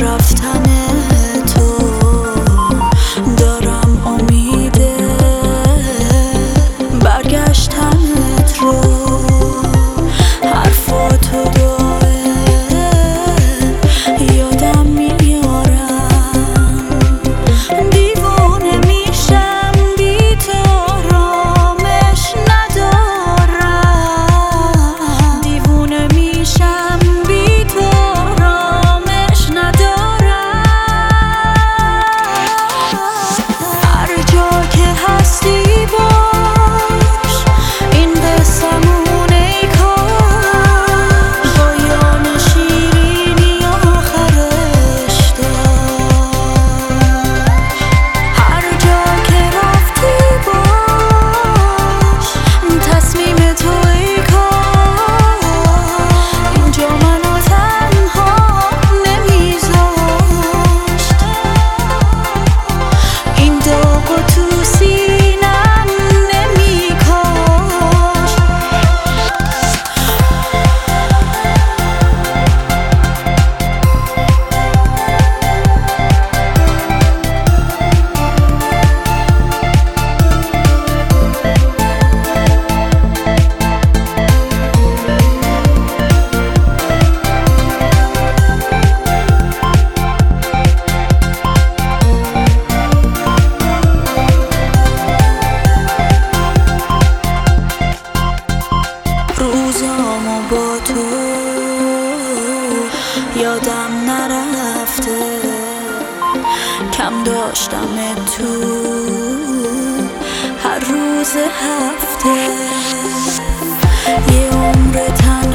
dropped time رفته کم داشتم تو. هر روز هفته یه عمر تن